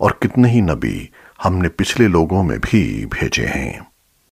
और कितने ही नबी हमने पिछले लोगों में भी भेजे हैं।